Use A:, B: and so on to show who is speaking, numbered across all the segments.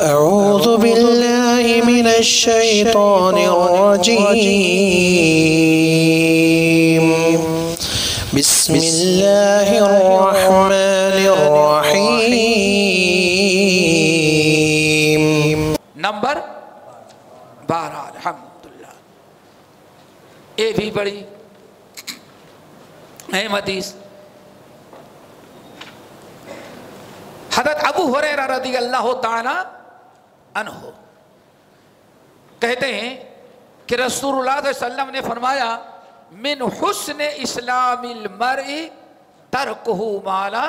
A: أعوذ بالله من الشيطان الرجيم. بسم الله الرحمن الرحيم.
B: نمبر بارہ، الحمدللہ. اے بھی بڑی اہم حدیث. حضرت ابو حریرہ رضی اللہ تعالی عنہ۔ کہتے ہیں کہ رسول اللہ صلی اللہ علیہ وسلم نے فرمایا، من حسن اسلام المرء ترکہ مالا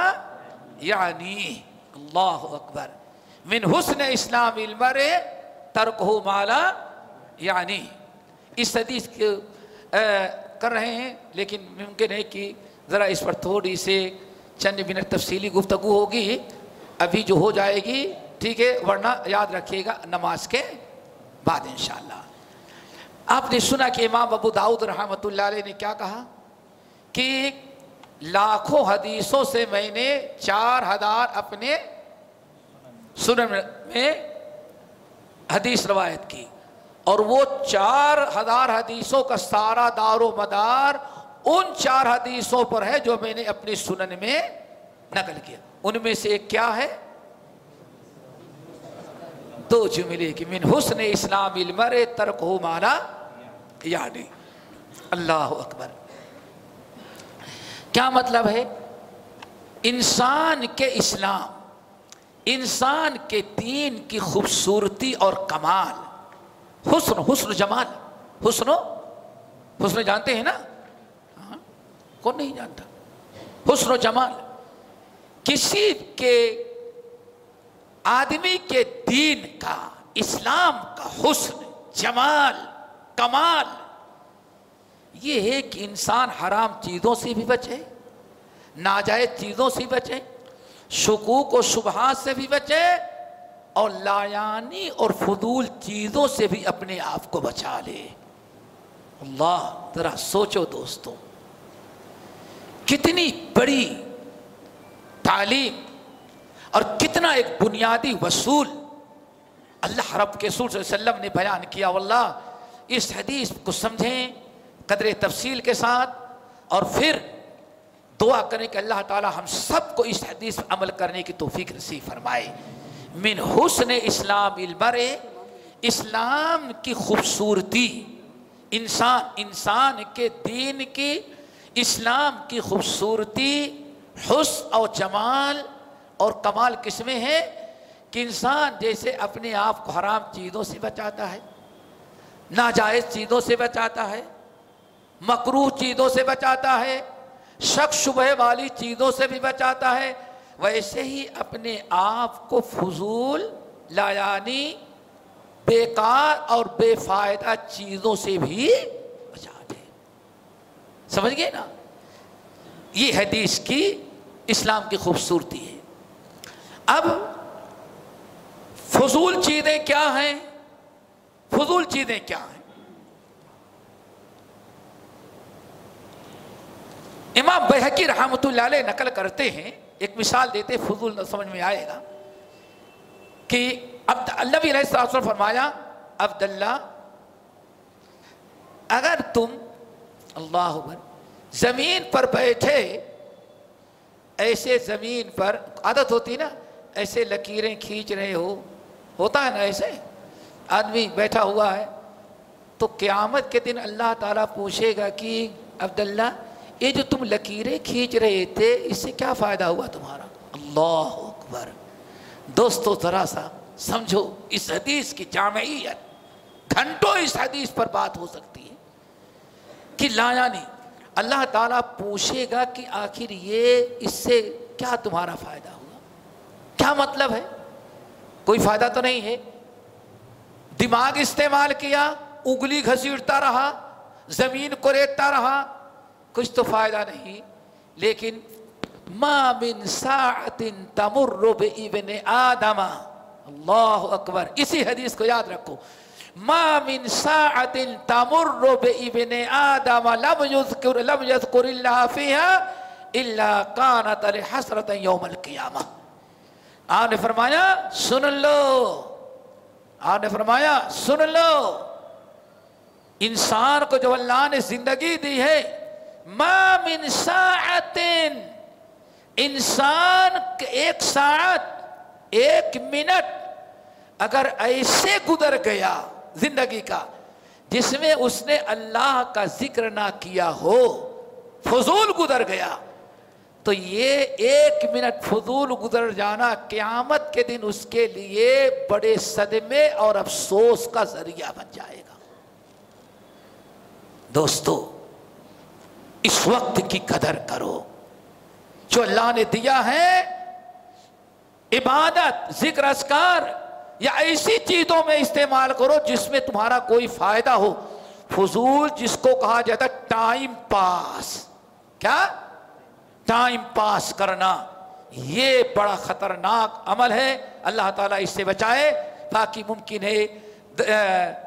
B: یعنی اللہ اکبر۔ من حسن اسلام المرء ترکہ مالا یعنی اس حدیث کے کر رہے ہیں، لیکن ممکن ہے کہ ذرا اس پر تھوڑی سے چند منٹ تفصیلی گفتگو ہوگی۔ ابھی جو ہو جائے گی ٹھیک ہے، ورنہ یاد رکھیے گا نماز کے بعد انشاءاللہ۔ آپ نے سنا کہ امام ابو داؤد رحمۃ اللہ علیہ نے کیا کہا کہ لاکھوں حدیثوں سے میں نے چار ہزار اپنے سنن میں حدیث روایت کی اور وہ چار ہزار حدیثوں کا سارا دار و مدار ان چار حدیثوں پر ہے جو میں نے اپنی سنن میں نقل کیا۔ ان میں سے ایک کیا ہے؟ دو جملے کی من حسن اسلام المر ترک ہو مانا یعنی اللہ اکبر۔ کیا مطلب ہے؟ انسان کے اسلام، انسان کے دین کی خوبصورتی اور کمال۔ حسن حسن جمال۔ حسن و، حسن جانتے ہیں نا؟ ہاں، کون نہیں جانتا؟ حسن و جمال۔ کسی کے آدمی کے دین کا، اسلام کا حسن، جمال، کمال، یہ ہے کہ انسان حرام چیزوں سے بھی بچے، ناجائز چیزوں سے بچے، شکوک و شبہات سے بھی بچے اور لایانی اور فضول چیزوں سے بھی اپنے آپ کو بچا لے۔ اللہ، ذرا سوچو دوستوں کتنی بڑی تعلیم اور کتنا ایک بنیادی وصول اللہ رب کے سور صلی اللہ علیہ وسلم نے بیان کیا، واللہ، اس حدیث کو سمجھیں قدر تفصیل کے ساتھ اور پھر دعا کریں کہ اللہ تعالی ہم سب کو اس حدیث پر عمل کرنے کی توفیق نصیب فرمائے۔ من حسن اسلام المر اسلام کی خوبصورتی، انسان انسان کے دین کی، اسلام کی خوبصورتی، حسن اور جمال اور کمال کس میں ہے کہ انسان جیسے اپنے آپ کو حرام چیزوں سے بچاتا ہے، ناجائز چیزوں سے بچاتا ہے مکروح چیزوں سے بچاتا ہے، شک شبہ والی چیزوں سے بھی بچاتا ہے، ویسے ہی اپنے آپ کو فضول، لایانی، بیکار اور بے فائدہ چیزوں سے بھی بچا دے سمجھ گئے نا؟ یہ حدیث کی اسلام کی خوبصورتی ہے۔ اب فضول چیزیں کیا ہیں؟ فضول چیزیں کیا ہیں؟ امام بحقی رحمۃ اللہ علیہ نقل کرتے ہیں، ایک مثال دیتے فضول نہ سمجھ میں آئے گا کہ اب اللہ علیہ السلام فرمایا، عبداللہ، اگر تم، اللہ زمین پر بیٹھے، ایسے زمین پر، عادت ہوتی نا ایسے لکیریں کھینچ رہے ہو، ہوتا ہے نا ایسے؟ آدمی بیٹھا ہوا ہے تو قیامت کے دن اللہ تعالیٰ پوچھے گا کہ عبداللہ، یہ جو تم لکیریں کھینچ رہے تھے، اس سے کیا فائدہ ہوا تمہارا؟ اللہ اکبر۔ دوستو، ذرا سا سمجھو، اس حدیث کی جامعیت گھنٹوں اس حدیث پر بات ہو سکتی ہے کہ لایا یعنی نہیں اللہ تعالیٰ پوچھے گا کہ آخر یہ اس سے کیا تمہارا فائدہ ہوا؟ کیا مطلب ہے؟ کوئی فائدہ تو نہیں ہے؟ دماغ استعمال کیا، اگلی گھسیٹتا رہا، زمین کو ریتتا رہا، کچھ تو فائدہ نہیں۔ لیکن ما من ساعت تمر بابن آدم۔ اللہ اکبر، اسی حدیث کو یاد رکھو۔ ما من ساعت تمر بابن آدم لم يذكر لم يذكر الله فيها الا كانت لحسرة يوم القيامة آپ نے فرمایا، سن لو۔
C: آپ نے فرمایا، سن لو۔ انسان کو جو اللہ نے زندگی دی ہے، ما من انسان ایک ساعت، ایک منٹ اگر ایسے گزر گیا زندگی کا، جس میں اس نے اللہ کا ذکر نہ کیا ہو، فضول گزر گیا۔ تو یہ ایک منٹ فضول گزر جانا قیامت کے دن اس کے لیے بڑے صدمے اور افسوس کا ذریعہ بن جائے گا۔ دوستو، اس وقت کی قدر کرو۔ جو اللہ نے دیا ہے، عبادت، ذکر اسکار یا ایسی چیزوں میں استعمال کرو جس میں تمہارا کوئی فائدہ ہو۔ فضول جس کو کہا جاتا ٹائم پاس۔ کیا؟ ٹائم پاس کرنا یہ بڑا خطرناک عمل ہے۔ اللہ تعالیٰ اس سے بچائے تاکہ ممکن ہے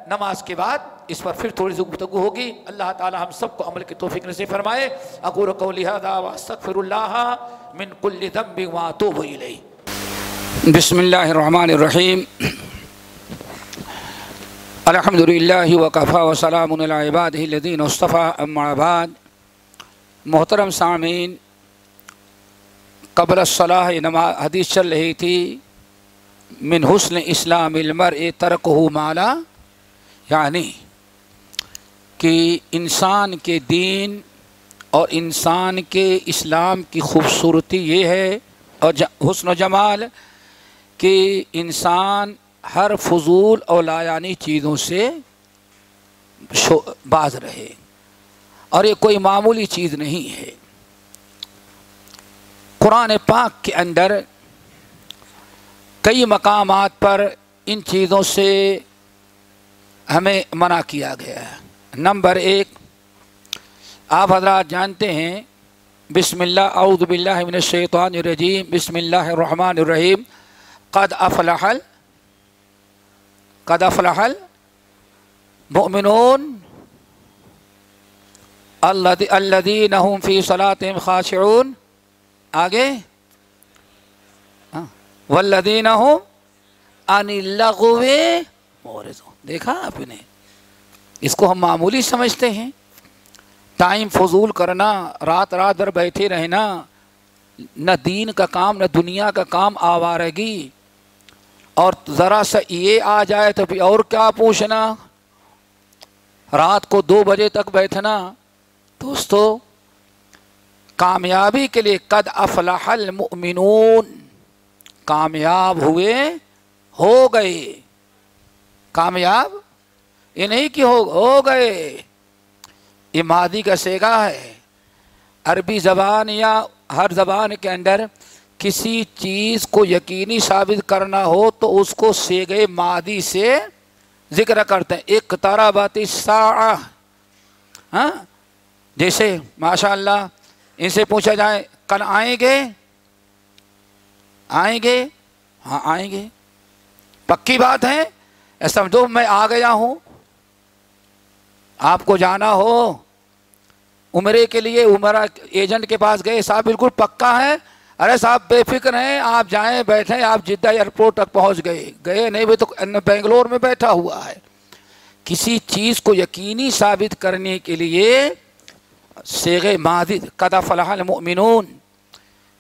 C: نماز کے بعد اس پر پھر تھوڑی سی گفتگو ہوگی۔ اللہ تعالی ہم سب کو عمل کی توفیق نصیب فرمائے۔ اقول قولی هذا واستغفر الله من كل ذنب واتوب الیہ۔
B: بسم اللہ الرحمن الرحیم۔ الحمد للہ وقفا وسلام العباد الدین اما بعد۔ محترم سامعین قبل الصلاح نماز حدیث چل رہی تھی، من حسن اسلام المر ترک ہو مالا یعنی کہ انسان کے دین اور انسان کے اسلام کی خوبصورتی یہ ہے اور حسن و جمال کہ انسان ہر فضول اور لایانی چیزوں سے باز رہے۔ اور یہ کوئی معمولی چیز نہیں ہے۔ قرآن پاک کے اندر کئی مقامات پر ان چیزوں سے ہمیں منع کیا گیا ہے۔ نمبر ایک، آپ حضرات جانتے ہیں، بسم اللہ، اعوذ باللہ من الشیطان الرجیم، بسم اللہ الرحمن الرحیم، قد افلحل قد افلحل مؤمنون الذین هم فی صلاتهم خاشعون۔ آگے؟ ہاں۔ والذین دیکھا آپ نے؟ اس کو ہم معمولی سمجھتے ہیں۔ ٹائم فضول کرنا، رات رات بھر بیٹھے رہنا، نہ دین کا کام، نہ دنیا کا کام آوارگی۔ اور ذرا سا یہ آ جائے تو بھی اور کیا پوچھنا؟ رات کو دو بجے تک بیٹھنا۔ دوستو کامیابی کے لیے قد افلح المؤمنون۔ کامیاب ہوئے ہو گئے۔ کامیاب یہ نہیں کہ ہو ہو گئے۔ یہ مادی کا سیگا ہے۔ عربی زبان یا ہر زبان کے اندر کسی چیز کو یقینی ثابت کرنا ہو تو اس کو سیگے مادی سے ذکر کرتے ہیں۔ ایک تارا باتی سا ہاں؟ جیسے ماشاء اللہ ان سے پوچھا جائے، کل آئیں گے؟ آئیں گے؟ ہاں آئیں گے۔ پکی بات ہے سمجھو میں آ گیا ہوں، آپ کو جانا ہو۔ عمرے کے لیے عمرہ ایجنٹ کے پاس گئے، صاحب بالکل پکا ہے۔ ارے صاحب، بے فکر ہیں، آپ جائیں، بیٹھیں، آپ جدہ ایئرپورٹ تک پہنچ گئے۔ گئے نہیں بھی تو بنگلور میں بیٹھا ہوا ہے۔ کسی چیز کو یقینی ثابت کرنے کے لیے سیغ ماضی قدا فلاح المؤمنون۔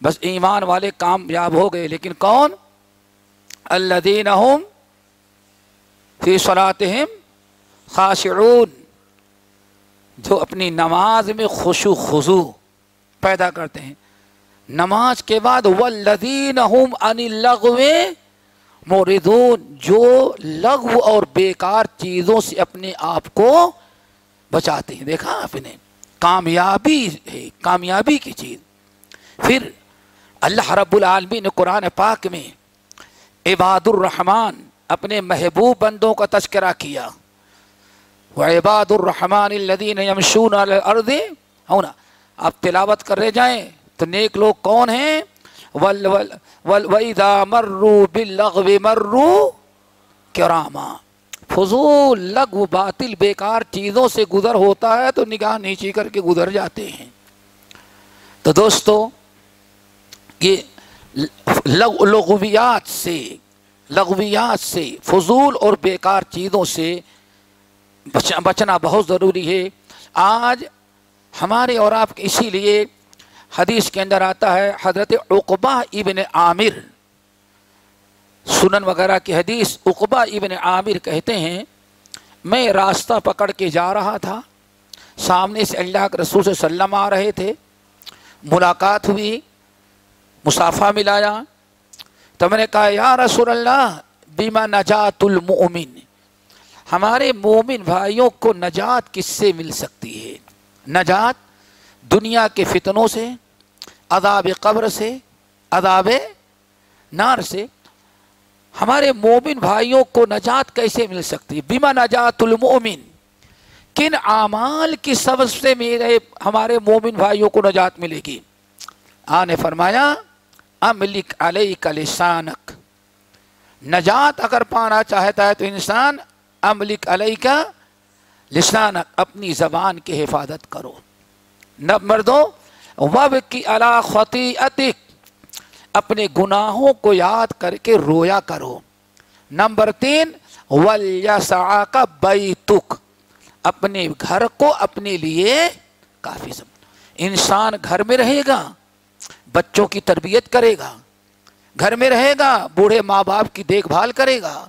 B: بس ایمان والے کامیاب ہو گئے، لیکن کون؟ اللہ دین فی صلاتہم خاشعون۔ جو اپنی نماز میں خوشو خضو پیدا کرتے ہیں۔ نماز کے بعد والذین هم عن اللغو موردون جو لغو اور بیکار چیزوں سے اپنے آپ کو بچاتے ہیں۔ دیکھا آپ نے؟ کامیابی ہے، کامیابی کی چیز۔ پھر اللہ رب العالمین نے قرآن پاک میں عباد الرحمن، اپنے محبوب بندوں کا تذکرہ کیا۔ وعباد الرحمن الذين يمشون على الارض ہاں ہونا آپ تلاوت کر رہے جائیں تو نیک لوگ کون ہیں؟ ول ول ول وَإِذَا مَرُّوا بِاللَّغْوِ مَرُّوا فضول لغو باطل، بیکار چیزوں سے گزر ہوتا ہے تو نگاہ نیچی کر کے گزر جاتے ہیں۔ تو دوستو، یہ لغویات سے لغویات سے، فضول اور بیکار چیزوں سے بچنا بہت ضروری ہے۔ آج ہمارے اور آپ اسی لیے حدیث کے اندر آتا ہے، حضرت عقبہ ابن عامر سنن وغیرہ کی حدیث عقبہ ابن عامر کہتے ہیں، میں راستہ پکڑ کے جا رہا تھا، سامنے سے اللہ کے رسول صلی اللہ علیہ وسلم آ رہے تھے، ملاقات ہوئی مسافہ ملایا، تو میں نے کہا، یا رسول اللہ بیما نجات المؤمن؟ ہمارے مومن بھائیوں کو نجات کس سے مل سکتی ہے؟ نجات دنیا کے فتنوں سے، عذاب قبر سے، عذاب نار سے ہمارے مومن بھائیوں کو نجات کیسے مل سکتی؟ ہے بیما نجات المؤمن۔ کن اعمال کی سبب سے میرے ہمارے مومن بھائیوں کو نجات ملے گی؟ آ، نے فرمایا، املک علیہ کا لسانک۔ نجات اگر پانا چاہتا ہے تو انسان، املک علیہ کا لسانک، اپنی زبان کی حفاظت کرو۔ نمبر دو وب کی علا خطیعتک اپنے گناہوں کو یاد کر کے رویا کرو۔ نمبر تین ولیسع کا بیتک اپنے گھر کو اپنے لیے کافی سمجھ انسان گھر میں رہے گا، بچوں کی تربیت کرے گا، گھر میں رہے گا، بوڑھے ماں باپ کی دیکھ بھال کرے گا،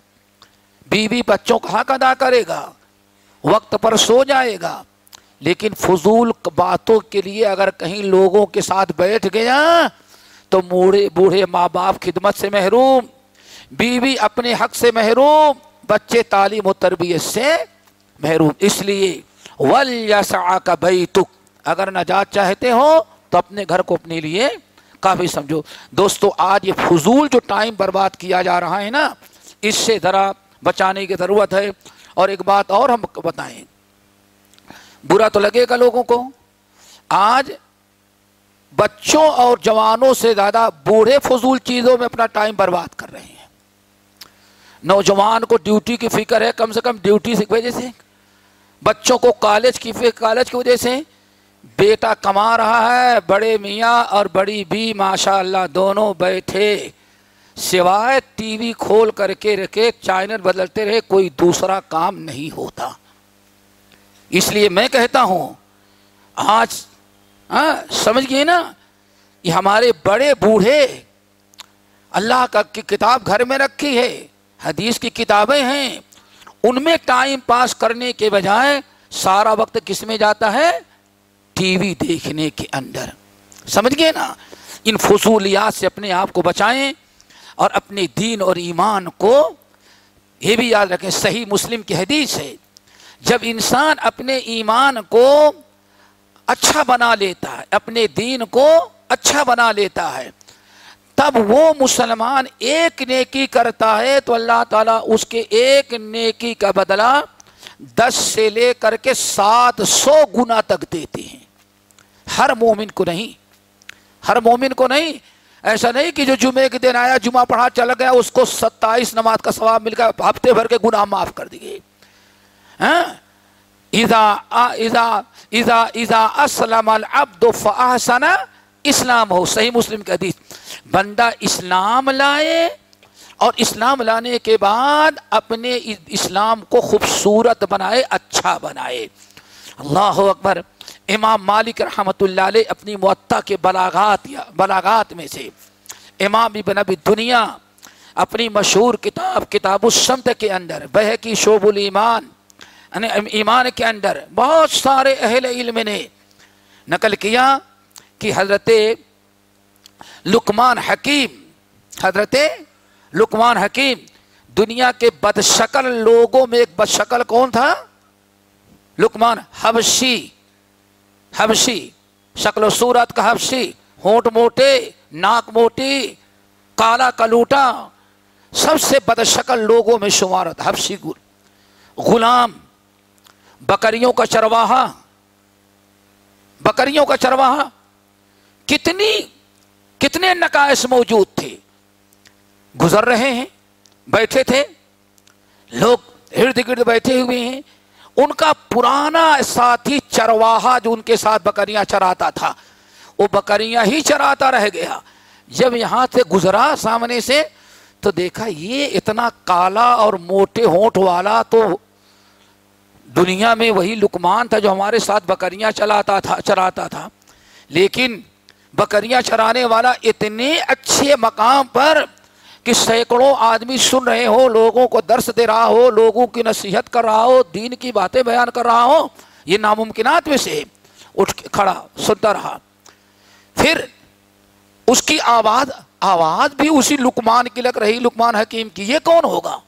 B: بیوی بچوں کا حق ادا کرے گا، وقت پر سو جائے گا۔ لیکن فضول باتوں کے لیے اگر کہیں لوگوں کے ساتھ بیٹھ گیا تو بوڑھے بوڑھے ماں باپ خدمت سے محروم، بیوی اپنے حق سے محروم، بچے تعلیم و تربیت سے محروم۔ اس لیے ولیسع کا بیتک اگر نجات چاہتے ہو، تو اپنے گھر کو اپنے لیے کافی سمجھو۔ دوستو، آج یہ فضول جو ٹائم برباد کیا جا رہا ہے نا، اس سے ذرا بچانے کی ضرورت ہے۔ اور ایک بات اور ہم بتائیں۔ برا تو لگے گا لوگوں کو۔ آج بچوں اور جوانوں سے زیادہ بوڑھے فضول چیزوں میں اپنا ٹائم برباد کر رہے ہیں۔ نوجوان کو ڈیوٹی کی فکر ہے، کم سے کم ڈیوٹی کی وجہ سے۔ بچوں کو کالج کی فکر، کالج کی وجہ سے۔ بیٹا کما رہا ہے، بڑے میاں اور بڑی بھی ماشاء اللہ دونوں بیٹھے۔ سوائے ٹی وی کھول کر کے رکھے، چینل بدلتے رہے، کوئی دوسرا کام نہیں ہوتا۔ اس لیے میں کہتا ہوں، آج ہاں سمجھ گئے نا؟ یہ ہمارے بڑے بوڑھے، اللہ کا کی کتاب گھر میں رکھی ہے، حدیث کی کتابیں ہیں۔ ان میں ٹائم پاس کرنے کے بجائے سارا وقت کس میں جاتا ہے؟ ٹی وی دیکھنے کے اندر۔ سمجھ گئے نا؟ ان فضولیات سے اپنے آپ کو بچائیں اور اپنے دین اور ایمان کو، یہ بھی یاد رکھیں، صحیح مسلم کی حدیث ہے۔ جب انسان اپنے ایمان کو اچھا بنا لیتا ہے، اپنے دین کو اچھا بنا لیتا ہے۔ تب وہ مسلمان ایک نیکی کرتا ہے تو اللہ تعالیٰ اس کے ایک نیکی کا بدلہ دس سے لے کر کے سات سو گنا تک دیتے ہیں۔ ہر مومن کو نہیں، ہر مومن کو نہیں۔ ایسا نہیں کہ جو جمعے کے دن آیا، جمعہ پڑھا، چلا گیا، اس کو ستائیس نماز کا ثواب مل گیا، ہفتے بھر کے گناہ معاف کر دیے۔ ہاں؟ اذا اذا اذا اذا اسلم العبد فاحسن اسلام ہو صحیح مسلم کی حدیث. بندہ اسلام لائے اور اسلام لانے کے بعد اپنے اسلام کو خوبصورت بنائے اچھا بنائے۔ اللہ اکبر، امام مالک رحمۃ اللہ علیہ اپنی معطا کے بلاغات یا، بلاغات میں سے امام ابن ابی دنیا اپنی مشہور کتاب کتاب السمت کے اندر بہ کی شعب الایمان یعنی ایمان کے اندر بہت سارے اہل علم نے نقل کیا کہ حضرت لکمان حکیم، حضرت لکمان حکیم، دنیا کے بدشکل لوگوں میں ایک بدشکل کون تھا؟ لکمان حبشی حبشی، شکل و صورت کا حبشی، ہونٹ موٹے، ناک موٹی، کالا کلوٹا، سب سے بدشکل لوگوں میں شمار تھا، حبشی غلام بکریوں کا چرواہا۔ بکریوں کا چرواہا۔ کتنی، کتنے نقائص موجود تھے۔ گزر رہے ہیں، بیٹھے تھے۔ لوگ ارد گرد بیٹھے ہوئے ہیں۔ ان کا پرانا ساتھی چرواہا جو ان کے ساتھ بکریاں چراتا تھا، وہ بکریاں ہی چراتا رہ گیا۔ جب یہاں سے گزرا سامنے سے تو دیکھا یہ اتنا کالا اور موٹے ہونٹ والا تو دنیا میں وہی لکمان تھا جو ہمارے ساتھ بکریاں چلاتا تھا، چراتا تھا۔ لیکن بکریاں چرانے والا اتنے اچھے مقام پر کہ سینکڑوں آدمی سن رہے ہو لوگوں کو درس دے رہا ہو لوگوں کی نصیحت کر رہا ہو دین کی باتیں بیان کر رہا ہو یہ ناممکنات میں سے اٹھ کے کھڑا، سنتا رہا۔ پھر اس کی آواز آواز بھی اسی لکمان کی لگ رہی لکمان حکیم کی، یہ کون ہوگا؟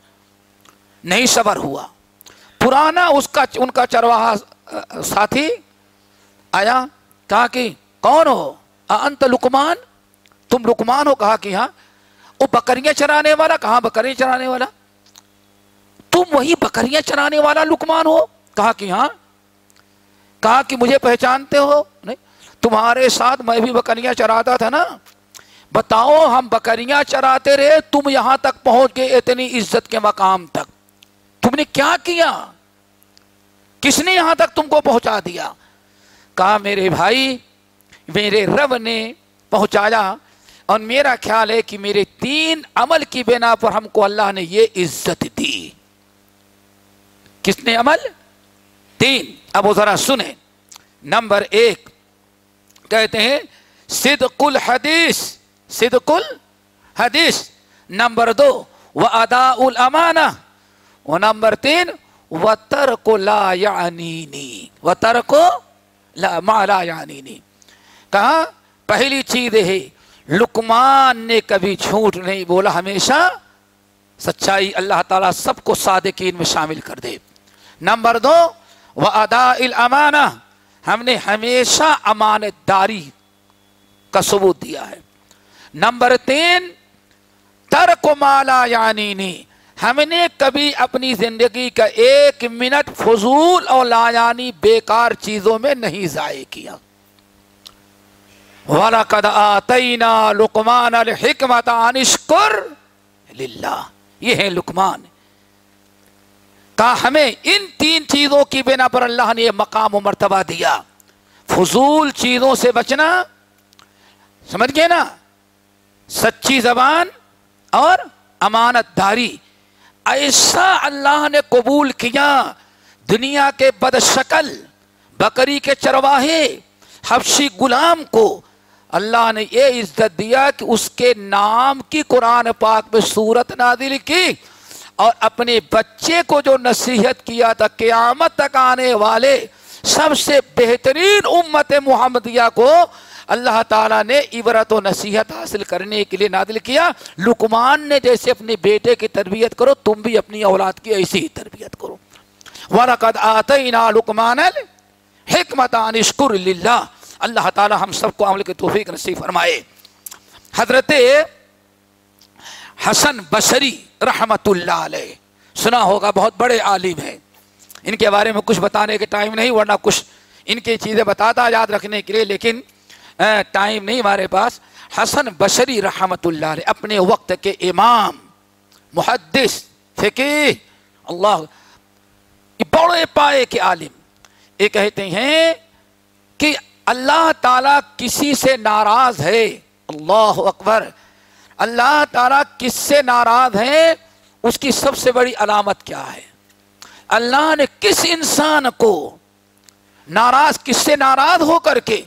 B: نہیں صبر ہوا۔ پرانا اس کا ان کا چرواہا ساتھی آیا، کہا کہ کون ہو؟ انت لکمان تم لکمان ہو؟ کہا کہ ہاں۔ وہ بکریاں چرانے والا، کہاں بکریاں چرانے والا؟ تم وہی بکریاں چرانے والا لکمان ہو؟ کہا کہ ہاں۔ کہا کہ مجھے پہچانتے ہو؟ نہیں، تمہارے ساتھ میں بھی بکریاں چراتا تھا نا۔ بتاؤ، ہم بکریاں چراتے رہے، تم یہاں تک پہنچ گئے اتنی عزت کے مقام تک۔ تم نے کیا کیا؟ کس نے یہاں تک تم کو پہنچا دیا؟ کہا، میرے بھائی، میرے رب نے پہنچایا۔ اور میرا خیال ہے کہ میرے تین عمل کی بنا پر ہم کو اللہ نے یہ عزت دی۔ کس نے عمل؟ تین۔ اب وہ ذرا سنیں۔ نمبر ایک، کہتے ہیں، صدق الحدیث۔ صدق الحدیث۔ نمبر دو وہ ادا الامانہ وہ نمبر تین و ترک لا یعنی و ترک لا ما لا یعنی کہا پہلی چیز ہے لکمان نے کبھی جھوٹ نہیں بولا، ہمیشہ سچائی اللہ تعالیٰ سب کو صادقین میں شامل کر دے۔ نمبر دو وہ ادا الامانہ ہم نے ہمیشہ امانت داری کا ثبوت دیا ہے۔ نمبر تین، ترک مالا یعنی نہیں ہم نے کبھی اپنی زندگی کا ایک منٹ فضول اور لایانی بیکار چیزوں میں نہیں ضائع کیا۔ وَلَقَدْ آتَيْنَا لُقْمَانَ الْحِكْمَةَ عَنِ اشْكُرْ لِلَّهِ۔ یہ ہے لکمان کہا، ہمیں ان تین چیزوں کی بنا پر اللہ نے یہ مقام و مرتبہ دیا۔ فضول چیزوں سے بچنا، سمجھ گئے نا؟ سچی زبان اور امانت داری ایسا اللہ نے قبول کیا، دنیا کے بد شکل، بکری کے چرواہے، حبشی غلام کو، اللہ نے یہ عزت دیا کہ اس کے نام کی قرآن پاک میں صورت نادل کی اور اپنے بچے کو جو نصیحت کیا تھا، قیامت تک آنے والے سب سے بہترین امت محمدیہ کو اللہ تعالیٰ نے عبرت و نصیحت حاصل کرنے کے لیے نادل کیا۔ لکمان نے جیسے اپنے بیٹے کی تربیت کرو، تم بھی اپنی اولاد کی ایسی ہی تربیت کرو۔ وَلَقَدْ آتَيْنَا لُقْمَانَ الْحِكْمَةَ عَنِ اشْكُرْ لِلَّهِ۔ اللہ تعالیٰ ہم سب کو عمل کی توفیق نصیب فرمائے۔ حضرت حسن بصری رحمت اللہ علیہ، سنا ہوگا بہت بڑے عالم ہیں۔ ان کے بارے میں کچھ بتانے کے ٹائم نہیں، ورنہ کچھ ان کی چیزیں بتاتا، یاد رکھنے کے لیے، لیکن ٹائم نہیں ہمارے پاس، حسن بشری رحمت اللہ علیہ، اپنے وقت کے امام، محدث فقی اللہ، بڑے پائے کے عالم۔ یہ کہتے ہیں کہ اللہ تعالیٰ کسی سے ناراض ہے؟ اللہ اکبر۔ اللہ تعالیٰ کس سے ناراض ہے؟ اس کی سب سے بڑی علامت کیا ہے؟ اللہ نے کس انسان کو ناراض، کس سے ناراض ہو کر کے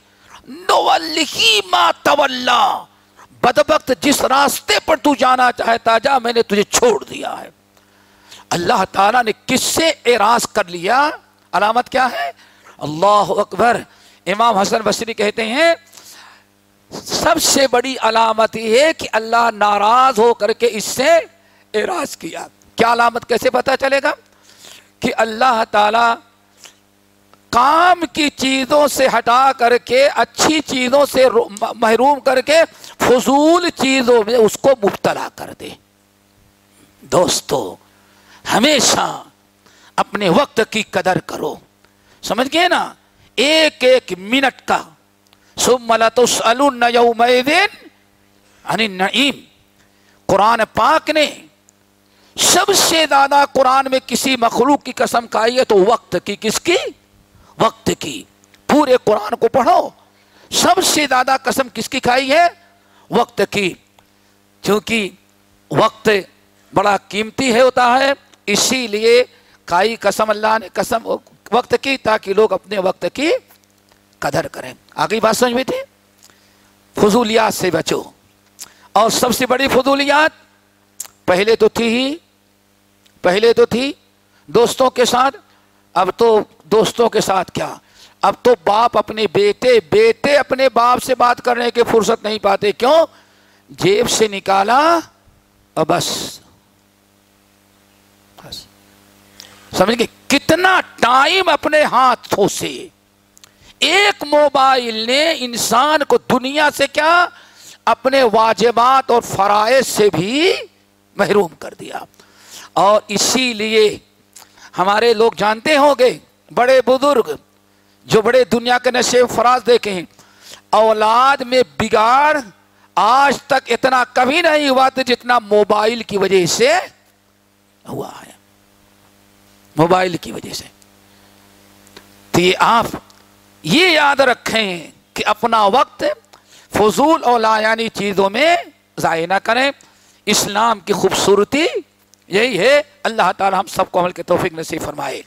B: بدبخت جس راستے پر تو جانا چاہتا جا، میں نے تجھے چھوڑ دیا ہے۔ اللہ تعالیٰ نے کس سے اعراض کر لیا؟ علامت کیا ہے؟ اللہ اکبر۔ امام حسن بصری کہتے ہیں، سب سے بڑی علامت یہ ہے کہ اللہ ناراض ہو کر کے اس سے اعراض کیا۔ کیا علامت کیسے پتا چلے گا؟ کہ اللہ تعالی کام کی چیزوں سے ہٹا کر کے، اچھی چیزوں سے محروم کر کے فضول چیزوں میں اس کو مبتلا کر دے۔ دوستو، ہمیشہ اپنے وقت کی قدر کرو۔ سمجھ گئے نا؟ ایک ایک منٹ کا۔ نعیم قرآن پاک نے سب سے زیادہ قرآن میں کسی مخلوق کی قسم کھائی ہے تو وقت کی کس کی؟ وقت کی۔ پورے قرآن کو پڑھو۔ سب سے زیادہ قسم کس کی کھائی ہے؟ وقت کی۔ کیونکہ وقت بڑا قیمتی ہے، ہوتا ہے۔ اسی لیے کائی قسم، اللہ نے قسم وقت کی تاکہ لوگ اپنے وقت کی قدر کریں۔ آگے بات سمجھ میں تھی؟ فضولیات سے بچو۔ اور سب سے بڑی فضولیات پہلے تو تھی ہی، پہلے تو تھی دوستوں کے ساتھ۔ اب تو دوستوں کے ساتھ کیا؟ اب تو باپ اپنے بیٹے بیٹے اپنے باپ سے بات کرنے کی فرصت نہیں پاتے۔ کیوں؟ جیب سے نکالا اور بس۔ بس۔ سمجھ گئے؟ کتنا ٹائم اپنے ہاتھوں سے۔ ایک موبائل نے انسان کو دنیا سے کیا؟ اپنے واجبات اور فرائض سے بھی محروم کر دیا۔ اور اسی لیے ہمارے لوگ جانتے ہوں گے، بڑے بزرگ جو بڑے دنیا کے نشے فراز دیکھے ہیں۔ اولاد میں بگاڑ آج تک اتنا کبھی نہیں ہوا تھا جتنا موبائل کی وجہ سے ہوا ہے۔ موبائل کی وجہ سے۔ تو یہ آپ یہ یاد رکھیں کہ اپنا وقت فضول اور لایانی چیزوں میں ضائع نہ کریں۔ اسلام کی خوبصورتی یہی ہے اللہ تعالی ہم سب کو عمل کے توفیق نصیب فرمائے۔